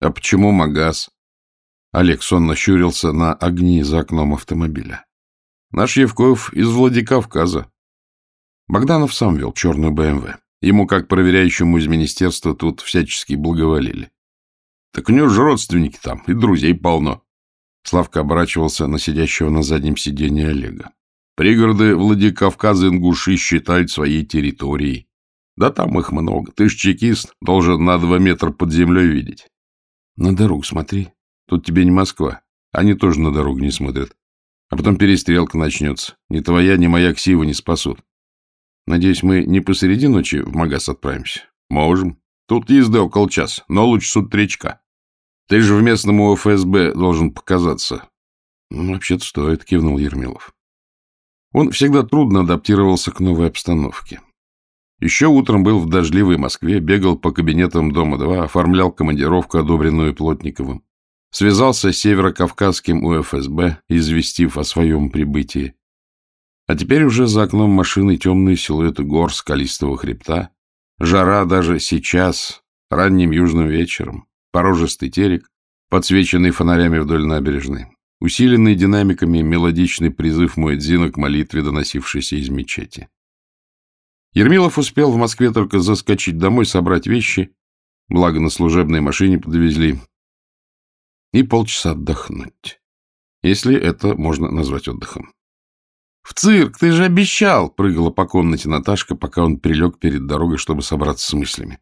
А почему магаз? Олег сонно щурился на огни за окном автомобиля. Наш Евкоев из Владикавказа. Богданов сам вел черную БМВ. Ему, как проверяющему из министерства, тут всячески благоволили. Так у него же родственники там, и друзей полно. Славка оборачивался на сидящего на заднем сиденье Олега. Пригороды Владикавказа ингуши считают своей территорией. Да там их много. Ты ж чекист, должен на два метра под землей видеть. На дорогу смотри. Тут тебе не Москва. Они тоже на дорогу не смотрят. А потом перестрелка начнется. Ни твоя, ни моя ксива не спасут. Надеюсь, мы не посреди ночи в магаз отправимся? Можем. Тут езды около часа, но лучше с утречка. Ты же в местном УФСБ должен показаться. Ну, вообще-то стоит, кивнул Ермилов. Он всегда трудно адаптировался к новой обстановке. Еще утром был в дождливой Москве, бегал по кабинетам Дома-2, оформлял командировку, одобренную Плотниковым. Связался с Северокавказским УФСБ, известив о своем прибытии. А теперь уже за окном машины темные силуэты гор скалистого хребта. Жара даже сейчас, ранним южным вечером. Порожистый терек, подсвеченный фонарями вдоль набережной. Усиленный динамиками мелодичный призыв Муэдзина к молитве, доносившейся из мечети. Ермилов успел в Москве только заскочить домой, собрать вещи, благо на служебной машине подвезли, и полчаса отдохнуть, если это можно назвать отдыхом. «В цирк, ты же обещал!» — прыгала по комнате Наташка, пока он прилег перед дорогой, чтобы собраться с мыслями.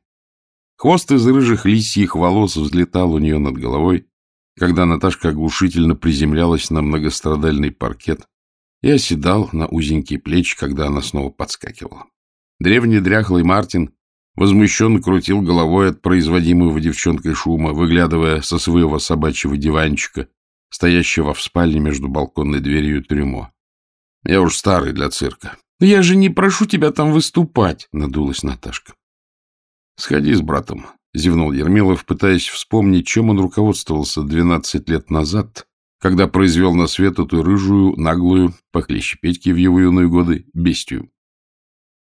Хвост из рыжих лисьих волос взлетал у нее над головой, когда Наташка оглушительно приземлялась на многострадальный паркет и оседал на узенькие плечи, когда она снова подскакивала. Древний дряхлый Мартин возмущенно крутил головой от производимого девчонкой шума, выглядывая со своего собачьего диванчика, стоящего в спальне между балконной дверью и трюмо. Я уж старый для цирка. — Я же не прошу тебя там выступать, — надулась Наташка. — Сходи с братом, — зевнул Ермилов, пытаясь вспомнить, чем он руководствовался двенадцать лет назад, когда произвел на свет эту рыжую, наглую, похлеще Петьки в его юные годы, бестию.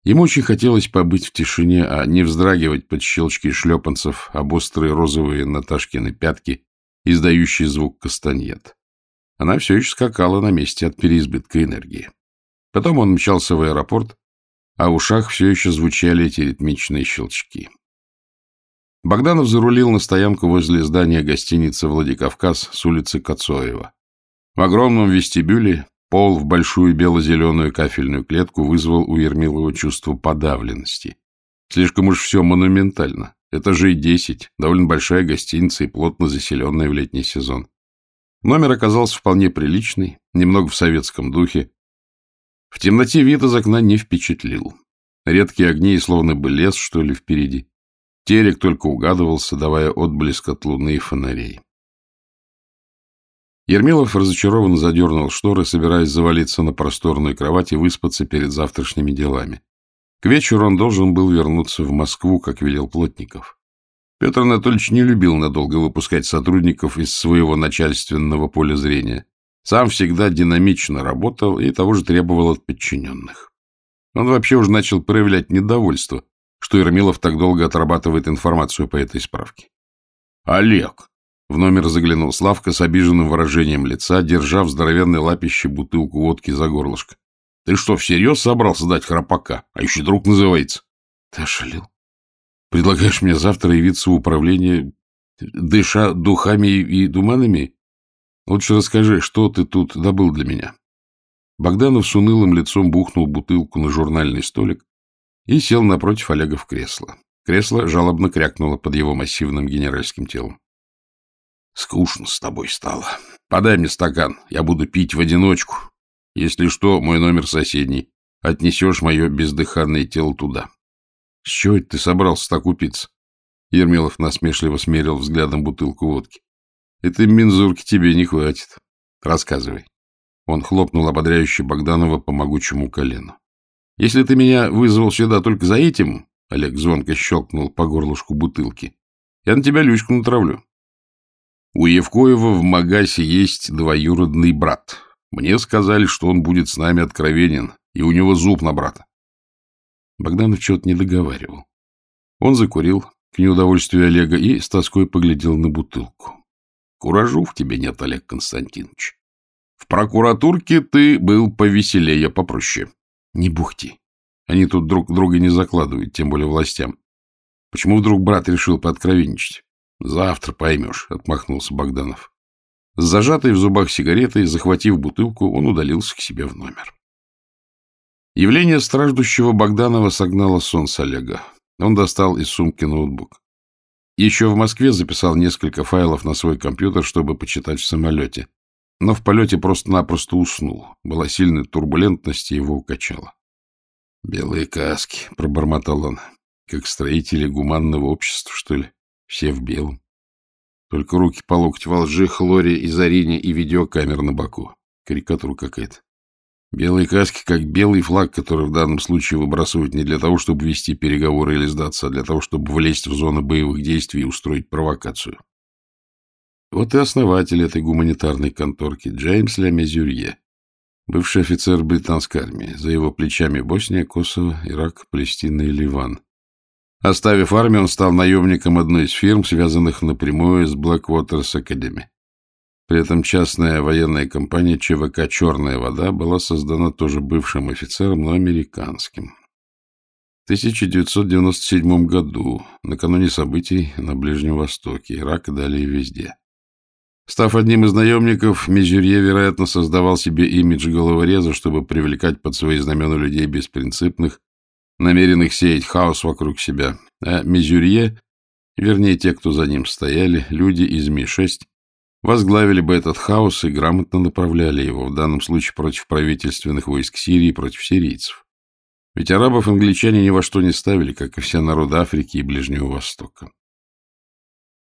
Ему очень хотелось побыть в тишине, а не вздрагивать под щелчки шлепанцев об острые розовые Наташкины пятки, издающие звук кастаньет. Она все еще скакала на месте от переизбытка энергии. Потом он мчался в аэропорт, а в ушах все еще звучали эти ритмичные щелчки. Богданов зарулил на стоянку возле здания гостиницы «Владикавказ» с улицы Коцоева. В огромном вестибюле пол в большую бело-зеленую кафельную клетку вызвал у Ермилова чувство подавленности. Слишком уж все монументально. Этажей десять, довольно большая гостиница и плотно заселенная в летний сезон. Номер оказался вполне приличный, немного в советском духе. В темноте вид из окна не впечатлил. Редкие огни, словно бы лес, что ли, впереди. Терек только угадывался, давая отблеск от луны и фонарей. Ермилов разочарованно задернул шторы, собираясь завалиться на просторную кровать и выспаться перед завтрашними делами. К вечеру он должен был вернуться в Москву, как велел Плотников. Петр Анатольевич не любил надолго выпускать сотрудников из своего начальственного поля зрения. Сам всегда динамично работал и того же требовал от подчиненных. Он вообще уже начал проявлять недовольство, что Ермилов так долго отрабатывает информацию по этой справке. «Олег!» — в номер заглянул Славка с обиженным выражением лица, держа в здоровенной лапище бутылку водки за горлышко. «Ты что, всерьез собрался дать храпака? А еще друг называется?» «Ты ошалил?» Предлагаешь мне завтра явиться в управление, дыша духами и туманами? Лучше расскажи, что ты тут добыл для меня. Богданов с унылым лицом бухнул бутылку на журнальный столик и сел напротив Олега в кресло. Кресло жалобно крякнуло под его массивным генеральским телом. — Скучно с тобой стало. Подай мне стакан, я буду пить в одиночку. Если что, мой номер соседний. Отнесешь мое бездыханное тело туда. — С чего это ты собрался так упиться? Ермилов насмешливо смерил взглядом бутылку водки. — Этой мензурки тебе не хватит. Рассказывай. Он хлопнул ободряюще Богданова по могучему колену. — Если ты меня вызвал сюда только за этим, — Олег звонко щелкнул по горлышку бутылки, — я на тебя Люську натравлю. У Евкоева в Магасе есть двоюродный брат. Мне сказали, что он будет с нами откровенен, и у него зуб на брата. Богданов чего-то не договаривал. Он закурил, к неудовольствию Олега, и с тоской поглядел на бутылку. Куражу в тебе нет, Олег Константинович. В прокуратурке ты был повеселее, попроще. Не бухти. Они тут друг друга не закладывают, тем более властям. Почему вдруг брат решил пооткровенничать? Завтра поймешь, — отмахнулся Богданов. С зажатой в зубах сигаретой, захватив бутылку, он удалился к себе в номер. Явление страждущего Богданова согнало сон с Олега. Он достал из сумки ноутбук. Еще в Москве записал несколько файлов на свой компьютер, чтобы почитать в самолете. Но в полете просто-напросто уснул. Была сильная турбулентность, и его укачало. «Белые каски», — пробормотал он, — «как строители гуманного общества, что ли? Все в белом. Только руки по локоть во лжи, хлоре и зарине и видеокамера на боку. Карикатура какая-то. Белые каски, как белый флаг, который в данном случае выбрасывают не для того, чтобы вести переговоры или сдаться, а для того, чтобы влезть в зону боевых действий и устроить провокацию. Вот и основатель этой гуманитарной конторки, Джеймс Ля Мезюрье, бывший офицер британской армии, за его плечами Босния, Косово, Ирак, Палестина и Ливан. Оставив армию, он стал наемником одной из фирм, связанных напрямую с Blackwaters Academy. При этом частная военная компания ЧВК «Черная вода» была создана тоже бывшим офицером, но американским. В 1997 году, накануне событий на Ближнем Востоке, Ирак и далее везде. Став одним из наемников, Мезюрье, вероятно, создавал себе имидж головореза, чтобы привлекать под свои знамена людей беспринципных, намеренных сеять хаос вокруг себя. А Мезюрье, вернее, те, кто за ним стояли, люди из Ми-6, возглавили бы этот хаос и грамотно направляли его, в данном случае против правительственных войск Сирии, против сирийцев. Ведь арабов англичане ни во что не ставили, как и все народы Африки и Ближнего Востока.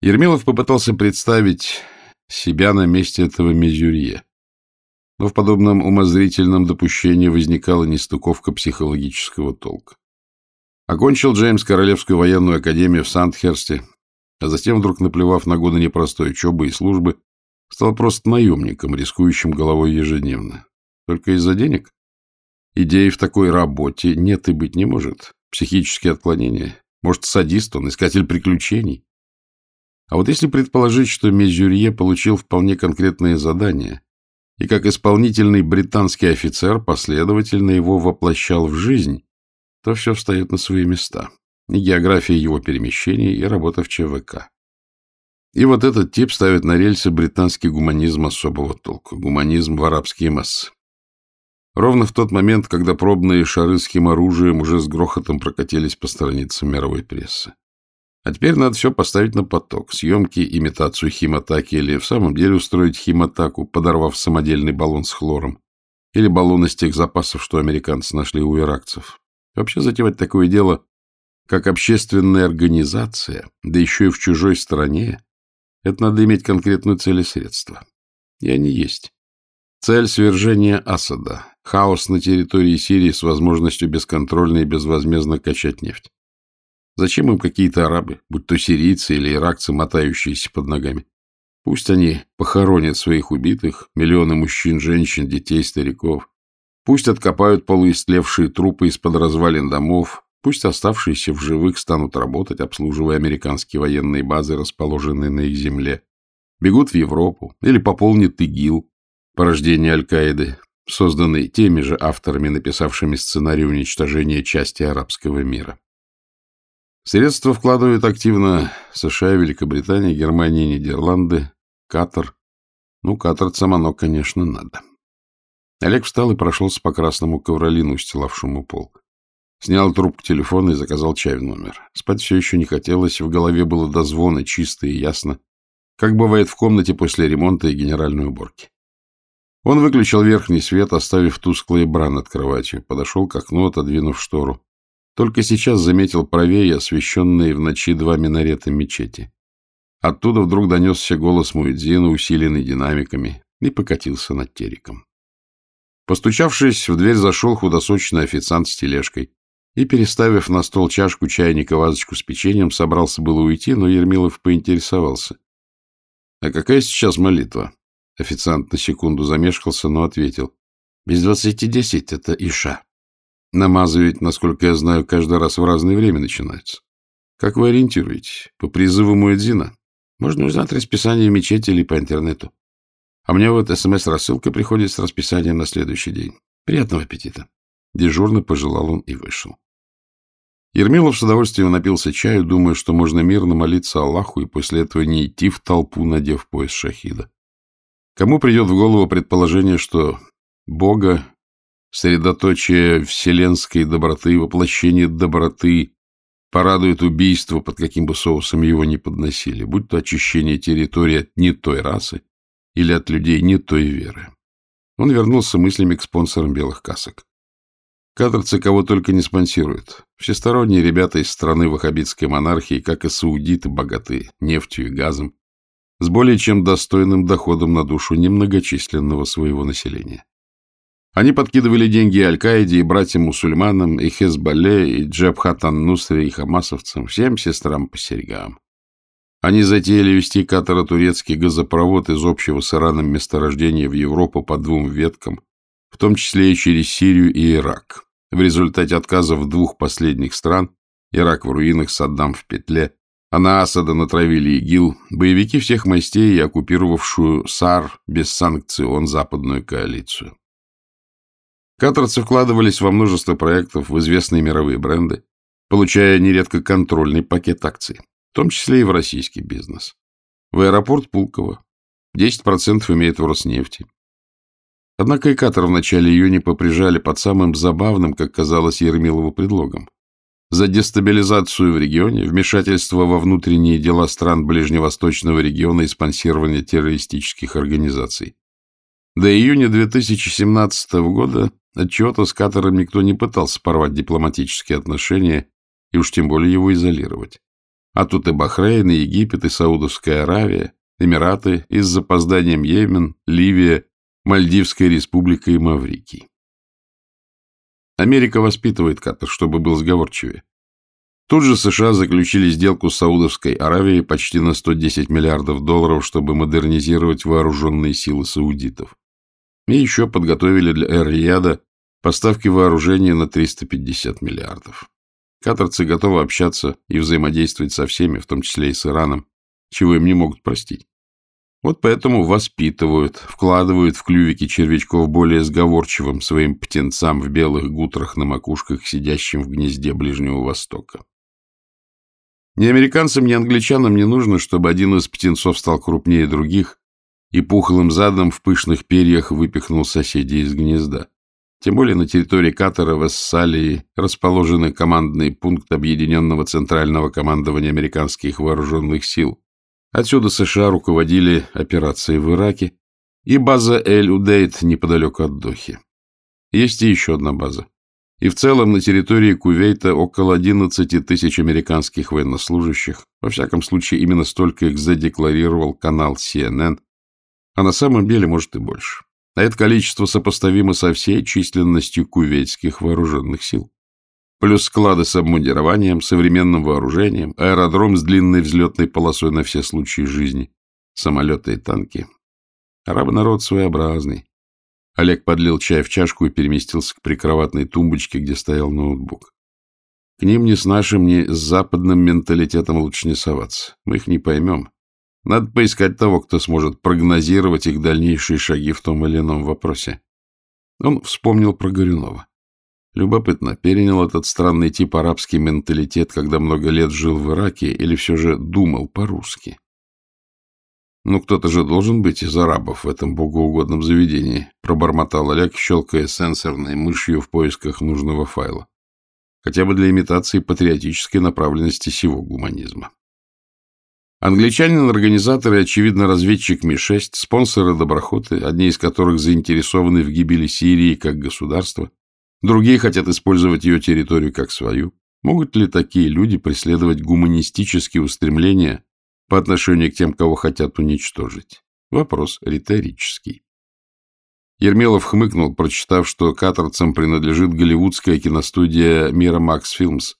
Ермилов попытался представить себя на месте этого мезюрье. Но в подобном умозрительном допущении возникала нестыковка психологического толка. Окончил Джеймс Королевскую военную академию в Сандхерсте, а затем, вдруг наплевав на годы непростой учебы и службы, стал просто наемником, рискующим головой ежедневно. Только из-за денег? Идеи в такой работе нет и быть не может. Психические отклонения. Может, садист он, искатель приключений? А вот если предположить, что Мезюрье получил вполне конкретное задание и как исполнительный британский офицер последовательно его воплощал в жизнь, то все встает на свои места и география его перемещений, и работа в ЧВК. И вот этот тип ставит на рельсы британский гуманизм особого толка, гуманизм в арабские массы. Ровно в тот момент, когда пробные шары с химоружием уже с грохотом прокатились по страницам мировой прессы. А теперь надо все поставить на поток. Съемки, имитацию химатаки или в самом деле устроить химатаку, подорвав самодельный баллон с хлором. Или баллон из тех запасов, что американцы нашли у иракцев. Вообще затевать такое дело как общественная организация, да еще и в чужой стране, это надо иметь конкретную цель и средства. И они есть. Цель свержения Асада. Хаос на территории Сирии с возможностью бесконтрольно и безвозмездно качать нефть. Зачем им какие-то арабы, будь то сирийцы или иракцы, мотающиеся под ногами? Пусть они похоронят своих убитых, миллионы мужчин, женщин, детей, стариков. Пусть откопают полуистлевшие трупы из-под развалин домов, Пусть оставшиеся в живых станут работать, обслуживая американские военные базы, расположенные на их земле. Бегут в Европу или пополнят ИГИЛ, порождение Аль-Каиды, созданный теми же авторами, написавшими сценарий уничтожения части арабского мира. Средства вкладывают активно США, Великобритания, Германия, Нидерланды, Катар. Ну, катарцам оно, конечно, надо. Олег встал и прошелся по красному ковролину, устилавшему пол. Снял трубку телефона и заказал чай в номер. Спать все еще не хотелось, в голове было до звона чисто и ясно, как бывает в комнате после ремонта и генеральной уборки. Он выключил верхний свет, оставив тусклый бра над кроватью, подошел к окну, отодвинув штору. Только сейчас заметил правее освещенные в ночи два минарета мечети. Оттуда вдруг донесся голос Муэдзина, усиленный динамиками, и покатился над териком. Постучавшись, в дверь зашел худосочный официант с тележкой и, переставив на стол чашку чайника вазочку с печеньем, собрался было уйти, но Ермилов поинтересовался. — А какая сейчас молитва? Официант на секунду замешкался, но ответил. — Без двадцати десять — это Иша. Намазы ведь, насколько я знаю, каждый раз в разное время начинаются. Как вы ориентируетесь? По призыву Муэдзина? Можно узнать расписание мечети или по интернету. А мне вот СМС-рассылка приходит с расписанием на следующий день. Приятного аппетита. Дежурно пожелал он и вышел. Ермилов с удовольствием напился чаю, думая, что можно мирно молиться Аллаху и после этого не идти в толпу, надев пояс шахида. Кому придет в голову предположение, что Бога, средоточие вселенской доброты, воплощение доброты, порадует убийство, под каким бы соусом его ни подносили, будь то очищение территории от не той расы или от людей не той веры. Он вернулся мыслями к спонсорам белых касок. Каторцы кого только не спонсируют. Всесторонние ребята из страны ваххабитской монархии, как и саудиты, богаты нефтью и газом, с более чем достойным доходом на душу немногочисленного своего населения. Они подкидывали деньги Аль-Каиде и братьям-мусульманам, и Хезболле, и Джабхатан-Нусре, и хамасовцам, всем сестрам по серьгам. Они затеяли вести катаро-турецкий газопровод из общего с Ираном месторождения в Европу по двум веткам, в том числе и через Сирию и Ирак. В результате отказов двух последних стран Ирак в руинах, Саддам в петле, а на Асада натравили ИГИЛ, боевики всех мастей и оккупировавшую САР без санкций он западную коалицию. Катарцы вкладывались во множество проектов в известные мировые бренды, получая нередко контрольный пакет акций, в том числе и в российский бизнес. В аэропорт Пулково 10% имеет в Роснефти, Однако и Катар в начале июня поприжали под самым забавным, как казалось Ермилову, предлогом. За дестабилизацию в регионе, вмешательство во внутренние дела стран Ближневосточного региона и спонсирование террористических организаций. До июня 2017 года отчего-то с Катаром никто не пытался порвать дипломатические отношения и уж тем более его изолировать. А тут и Бахрейн, и Египет, и Саудовская Аравия, Эмираты, и с запозданием Йемен, Ливия, Мальдивская республика и Маврикий. Америка воспитывает Катар, чтобы был сговорчивее. Тут же США заключили сделку с Саудовской Аравией почти на 110 миллиардов долларов, чтобы модернизировать вооруженные силы саудитов. И еще подготовили для Эр-Рияда поставки вооружения на 350 миллиардов. Катарцы готовы общаться и взаимодействовать со всеми, в том числе и с Ираном, чего им не могут простить. Вот поэтому воспитывают, вкладывают в клювики червячков более сговорчивым своим птенцам в белых гутрах на макушках, сидящим в гнезде Ближнего Востока. Ни американцам, ни англичанам не нужно, чтобы один из птенцов стал крупнее других и пухлым задом в пышных перьях выпихнул соседей из гнезда. Тем более на территории Катара в Эссалии расположены командный пункт Объединенного Центрального командования американских вооруженных сил, Отсюда США руководили операцией в Ираке и база Эль-Удейт неподалеку от Дохи. Есть и еще одна база. И в целом на территории Кувейта около 11 тысяч американских военнослужащих, во всяком случае именно столько их задекларировал канал CNN, а на самом деле может и больше. А это количество сопоставимо со всей численностью кувейтских вооруженных сил плюс склады с обмундированием, современным вооружением, аэродром с длинной взлетной полосой на все случаи жизни, самолеты и танки. Арабы народ своеобразный. Олег подлил чай в чашку и переместился к прикроватной тумбочке, где стоял ноутбук. К ним ни с нашим, ни с западным менталитетом лучше не соваться. Мы их не поймем. Надо поискать того, кто сможет прогнозировать их дальнейшие шаги в том или ином вопросе. Он вспомнил про Горюнова. Любопытно, перенял этот странный тип арабский менталитет, когда много лет жил в Ираке, или все же думал по-русски? «Ну, кто-то же должен быть из арабов в этом богоугодном заведении», пробормотал Олег, щелкая сенсорной мышью в поисках нужного файла. Хотя бы для имитации патриотической направленности сего гуманизма. Англичанин-организатор и, очевидно, разведчик Ми-6, спонсоры-доброходы, одни из которых заинтересованы в гибели Сирии как государства, Другие хотят использовать ее территорию как свою. Могут ли такие люди преследовать гуманистические устремления по отношению к тем, кого хотят уничтожить? Вопрос риторический. Ермелов хмыкнул, прочитав, что каторцам принадлежит голливудская киностудия «Мира Макс Филмс»,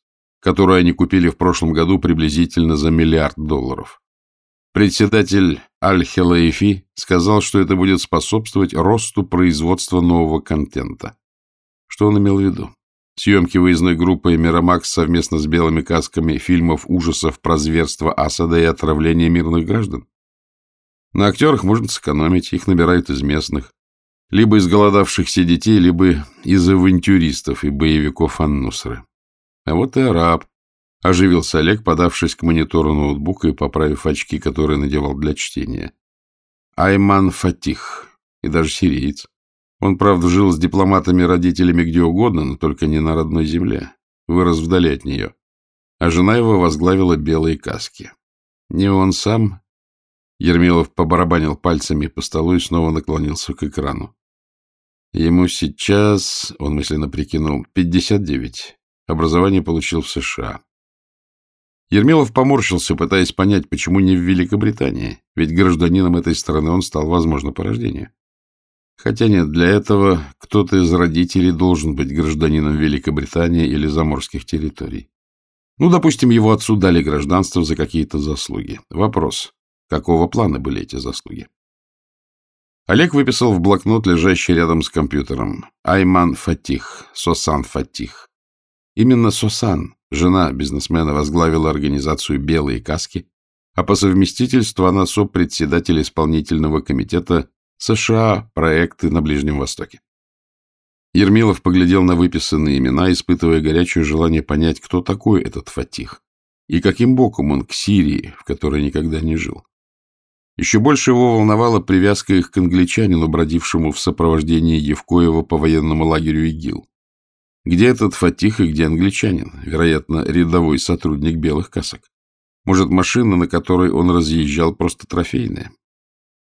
которую они купили в прошлом году приблизительно за миллиард долларов. Председатель Аль-Хелаифи сказал, что это будет способствовать росту производства нового контента. Что он имел в виду? Съемки выездной группы «Мирамакс» совместно с белыми касками фильмов ужасов про зверство Асада и отравление мирных граждан. На актерах можно сэкономить, их набирают из местных. Либо из голодавшихся детей, либо из авантюристов и боевиков Аннусры. А вот и араб. Оживился Олег, подавшись к монитору ноутбука и поправив очки, которые надевал для чтения. Айман Фатих. И даже сириец. Он, правда, жил с дипломатами-родителями где угодно, но только не на родной земле. Вырос вдали от нее. А жена его возглавила белые каски. Не он сам. Ермилов побарабанил пальцами по столу и снова наклонился к экрану. Ему сейчас, он мысленно прикинул, 59. Образование получил в США. Ермилов поморщился, пытаясь понять, почему не в Великобритании, ведь гражданином этой страны он стал, возможно, по рождению. Хотя нет, для этого кто-то из родителей должен быть гражданином Великобритании или заморских территорий. Ну, допустим, его отцу дали гражданство за какие-то заслуги. Вопрос, какого плана были эти заслуги? Олег выписал в блокнот, лежащий рядом с компьютером. Айман Фатих, Сосан Фатих. Именно Сосан, жена бизнесмена, возглавила организацию «Белые каски», а по совместительству она сопредседатель исполнительного комитета США, проекты на Ближнем Востоке. Ермилов поглядел на выписанные имена, испытывая горячее желание понять, кто такой этот Фатих и каким боком он к Сирии, в которой никогда не жил. Еще больше его волновала привязка их к англичанину, бродившему в сопровождении Евкоева по военному лагерю ИГИЛ. Где этот Фатих и где англичанин? Вероятно, рядовой сотрудник белых касок. Может, машина, на которой он разъезжал, просто трофейная?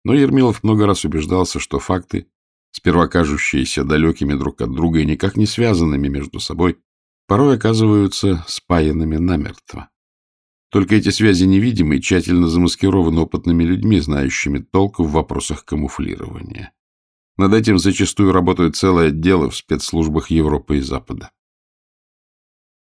Но Ермилов много раз убеждался, что факты, сперва кажущиеся далекими друг от друга и никак не связанными между собой, порой оказываются спаянными намертво. Только эти связи невидимы и тщательно замаскированы опытными людьми, знающими толк в вопросах камуфлирования. Над этим зачастую работают целые отделы в спецслужбах Европы и Запада.